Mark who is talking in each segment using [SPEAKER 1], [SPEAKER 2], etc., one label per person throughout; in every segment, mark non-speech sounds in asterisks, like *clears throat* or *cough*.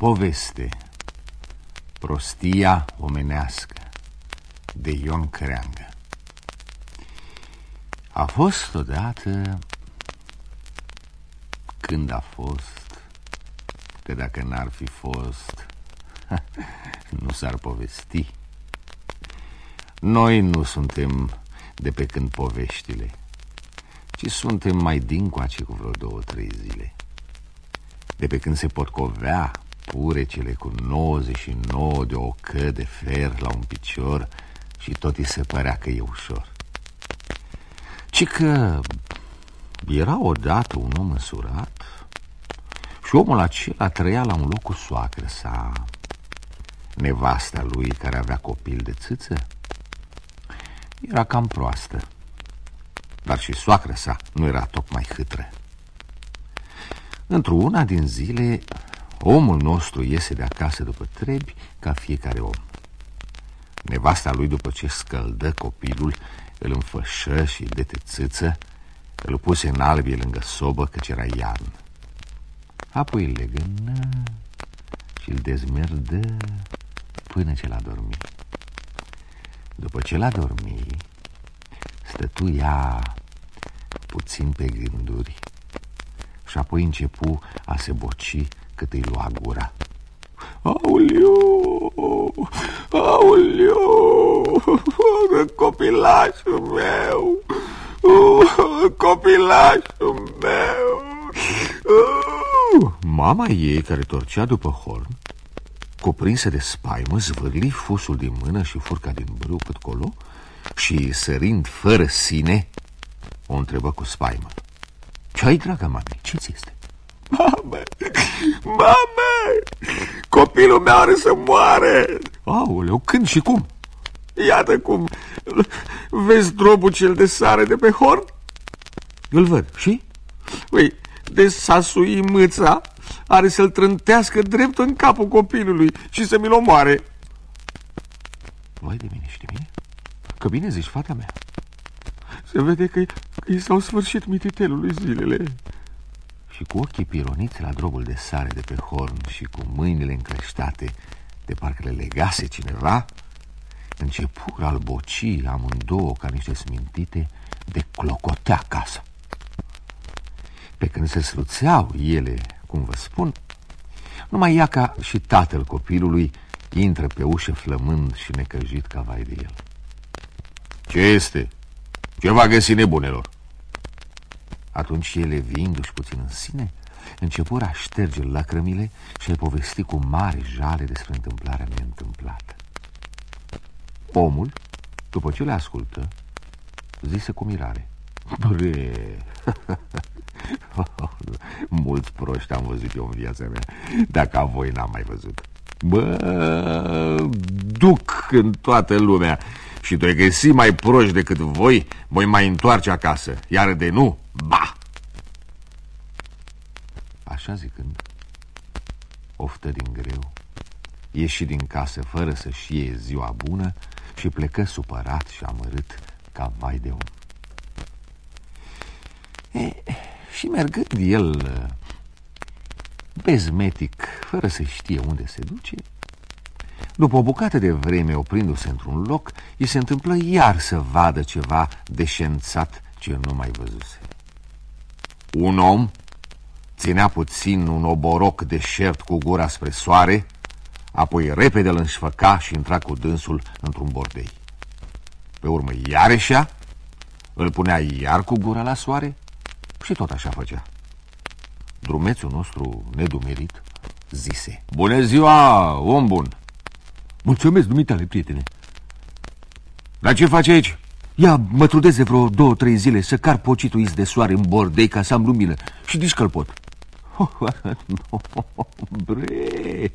[SPEAKER 1] Poveste Prostia omenească de Ion Creangă. A fost odată când a fost Că dacă n-ar fi fost *laughs* Nu s-ar povesti. Noi nu suntem de pe când poveștile Ci suntem mai dincoace cu vreo două, trei zile. De pe când se potcovea purecele cu 99 de ocă de fer la un picior și tot îi se părea că e ușor. Ci că era odată un om însurat și omul acela trăia la un loc cu soacră sa. Nevasta lui, care avea copil de țâță, era cam proastă, dar și soacră sa nu era tocmai hâtră. Într-una din zile, Omul nostru iese de acasă după trebi ca fiecare om. Nevasta lui, după ce scăldă copilul, îl înfășă și de țâță, îl puse în albie lângă sobă, căci era iarnă. Apoi îl legănă și îl dezmerdă până ce l-a dormit. După ce l-a dormit, stătu ea puțin pe gânduri și apoi începu a se boci cât îi lua gura. Aoleu, aoleu, copilașul meu, copilașul meu. Mama ei, care torcea după horn, cuprinsă de spaimă, zvârli fusul din mână și furca din brâu cât colo și, sărind fără sine, o întrebă cu spaimă. Ce-ai, dragă mami, ce-ți este? Mamă, mamă, copilul meu are să moare. Aoleu, când și cum? Iată cum, vezi drobul cel de sare de pe horn? Îl văd, și? Păi, de s-a sui mâța, are să-l trântească drept în capul copilului și să mi-l omoare. Vai de mine și de mine? Că bine zici, fata mea. Se vede că, că i s-au sfârșit mititelului zilele și cu ochii pironiți la drogul de sare de pe horn și cu mâinile încreștate de parcă le legase cineva, începură al boci amândouă ca niște smintite de clocotea casa. Pe când se sruțeau ele, cum vă spun, numai Iaca și tatăl copilului intră pe ușă flămând și necăjit ca vai de el. Ce este? Ce va găsi nebunelor? Atunci ele, vindu-și puțin în sine, începură a șterge lacrămile și a povesti cu mare jale despre întâmplarea neîntâmplată. Omul, după ce le ascultă, zise cu mirare. Bre, *laughs* mulți proști am văzut eu în viața mea, dacă a voi n-am mai văzut. Bă, duc în toată lumea și doi găsi mai proști decât voi, voi mai întoarce acasă, iar de nu, ba! Așa zicând, oftă din greu, ieși din casă fără să știe ziua bună și plecă supărat și amărât ca vai de om. E, și mergând el bezmetic, fără să știe unde se duce, după o bucată de vreme, oprindu-se într-un loc, îi se întâmplă iar să vadă ceva deșențat ce nu mai văzuse. Un om ținea puțin un oboroc deșert cu gura spre soare, apoi repede îl înșfăca și intra cu dânsul într-un bordei. Pe urmă iarășea, îl punea iar cu gura la soare și tot așa făcea. Drumețul nostru, nedumerit, zise Bună ziua, om bun!
[SPEAKER 2] Mulțumesc, dumitale, prietene.
[SPEAKER 1] Dar ce faci aici?
[SPEAKER 2] Ia, mă trudez de vreo două, trei zile să car pocitul iz de soare în bordei ca să am lumină și nici că pot.
[SPEAKER 1] Oh, *laughs* no, bre,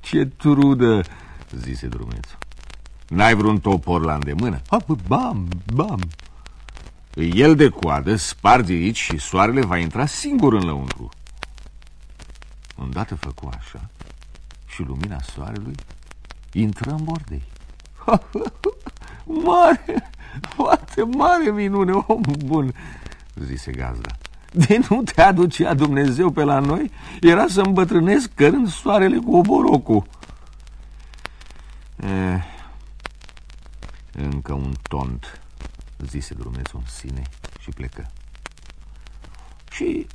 [SPEAKER 1] ce trudă, zise drumețul. N-ai vreun topor la îndemână?
[SPEAKER 2] Ha, bam, bam.
[SPEAKER 1] El de coadă sparge aici și soarele va intra singur în lăuntru. Îndată făcu așa și lumina soarelui intră în bordei. *laughs*
[SPEAKER 2] mare, foarte mare minune, om bun, zise gazda. De nu te aducea Dumnezeu pe la noi, era să îmbătrânesc cărând soarele cu oborocul.
[SPEAKER 1] Eh, încă un tont, zise drumețul în sine și plecă. Și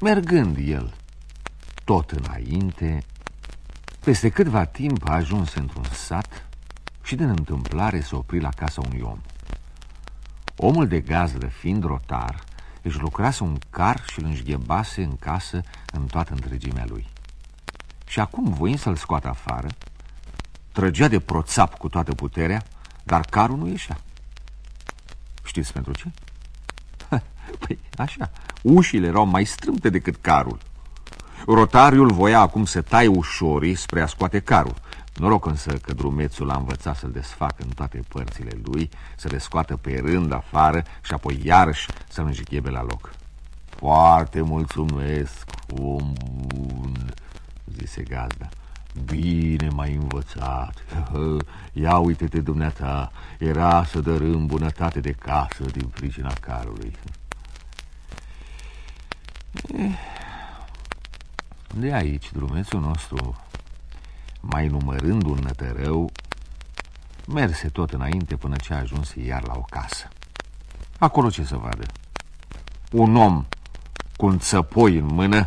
[SPEAKER 1] mergând el tot înainte, peste câtva timp a ajuns într-un sat și din întâmplare se opri la casa unui om. Omul de gazdă, fiind rotar, își lucrase un car și îl înșghebase în casă în toată întregimea lui. Și acum, voind să-l scoată afară, trăgea de proțap cu toată puterea, dar carul nu ieșea. Știți pentru ce? *laughs* Păi așa, ușile erau mai strâmte decât carul. Rotariul voia acum să taie ușorii spre a scoate carul. Noroc însă că drumețul a învățat să-l desfacă în toate părțile lui, să le scoată pe rând afară și apoi iarăși să-l înjichebe la loc. Foarte mulțumesc, om bun, zise gazda. Bine m-ai învățat. *laughs* Ia uite-te, dumneata, era să dărâm bunătate de casă din pricina carului. Eh, de aici, drumețul nostru, mai numărând un nătărău, merse tot înainte până ce a ajuns iar la o casă. Acolo ce să vadă? Un om cu un țăpoi în mână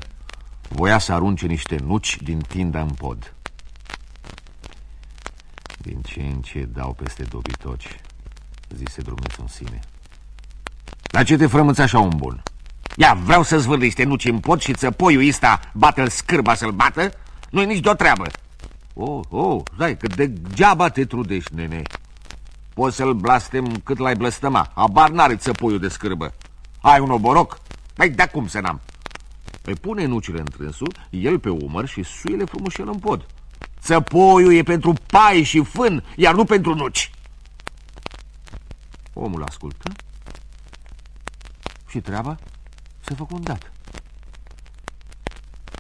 [SPEAKER 1] voia să arunce niște nuci din tinda în pod. Din ce în ce dau peste dobitoci, zise drumețul în sine. La ce te frămânți așa, un bun? Ia, vreau să zvârli niște nuci în pod și țăpoiul ăsta bate-l scârba să-l bată? Nu-i nici de-o treabă. Oh, oh, zai, că degeaba te trudești, nene. Poți să-l blastem cât l-ai blăstăma. Abar n-are țăpoiul de scârbă. Ai un oboroc? Păi de cum să n-am? Păi pune nucile în trânsul, el pe umăr și suile frumușel în pod. Țăpoiul e pentru pai și fân, iar nu pentru nuci. Omul ascultă și treaba se făcu un dat.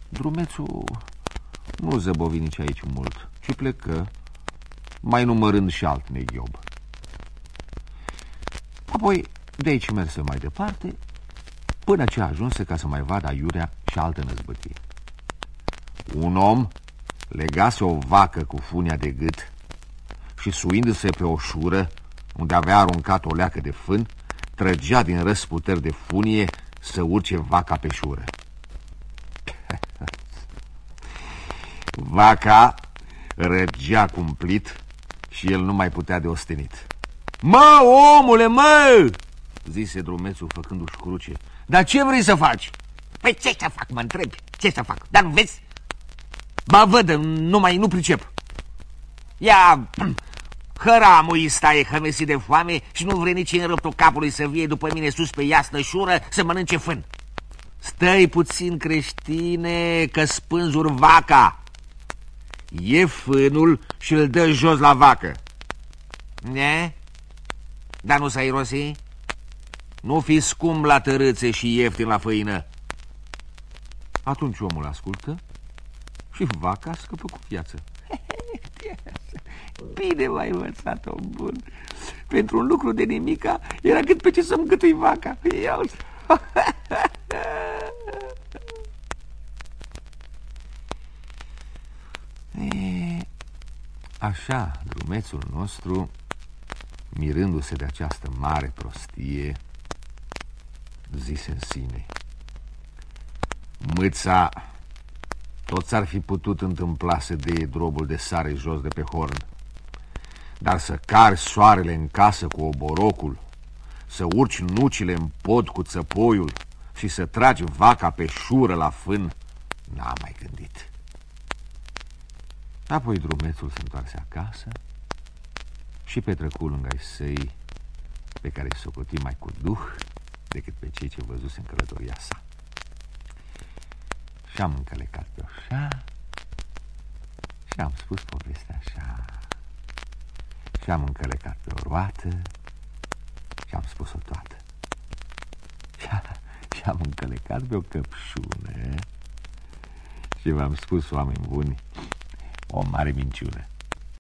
[SPEAKER 1] Drumețul nu zăbovi nici aici mult, ci plecă, mai numărând și alt neghiob. Apoi de aici merse mai departe, până ce ajunse ca să mai vadă aiurea și alte năzbătiri. Un om legase o vacă cu funia de gât și suindu-se pe o șură, unde avea aruncat o leacă de fân, trăgea din răsputeri de funie să urce vaca pe șură. Vaca răgea cumplit și el nu mai putea de ostenit. Mă, omule, mă! zise drumețul făcându-și cruce. Dar ce vrei să faci?
[SPEAKER 3] Păi ce să fac, mă întrebi? Ce să fac? Dar nu vezi?
[SPEAKER 2] Ba văd, nu mai nu pricep.
[SPEAKER 3] Ia, *clears throat* hăramul ăsta e hămesit de foame și nu vrea nici în râptul capului să vie după mine sus pe iasnă șură să mănânce fân.
[SPEAKER 2] Stai puțin, creștine, că spânzuri vaca. E fânul și îl dă jos la vacă.
[SPEAKER 3] Ne? Dar nu s-ai rosi?
[SPEAKER 2] Nu fi scump la tărâțe și ieftin la făină. Atunci omul ascultă și vaca scăpă cu viață.
[SPEAKER 3] Bine m-ai învățat, om bun. Pentru un lucru de nimica era cât pe ce să-mi gâtui vaca. Ia *laughs*
[SPEAKER 1] Așa, drumețul nostru, mirându-se de această mare prostie, zise în sine. Mâța, toți ar fi putut întâmpla să deie drobul de sare jos de pe horn, dar să cari soarele în casă cu oborocul, să urci nucile în pod cu țăpoiul și să tragi vaca pe șură la fân, n-am mai gândit. Apoi drumețul se întoarse acasă și petrecu lângă ai săi pe care îi socoti mai cu duh decât pe cei ce văzuse în călătoria sa. Și am încălecat pe așa și am spus povestea așa și am încălecat pe o roată și am spus-o toată. Și, și am încălecat pe o căpșună și v-am spus, oameni buni, o mare minciună.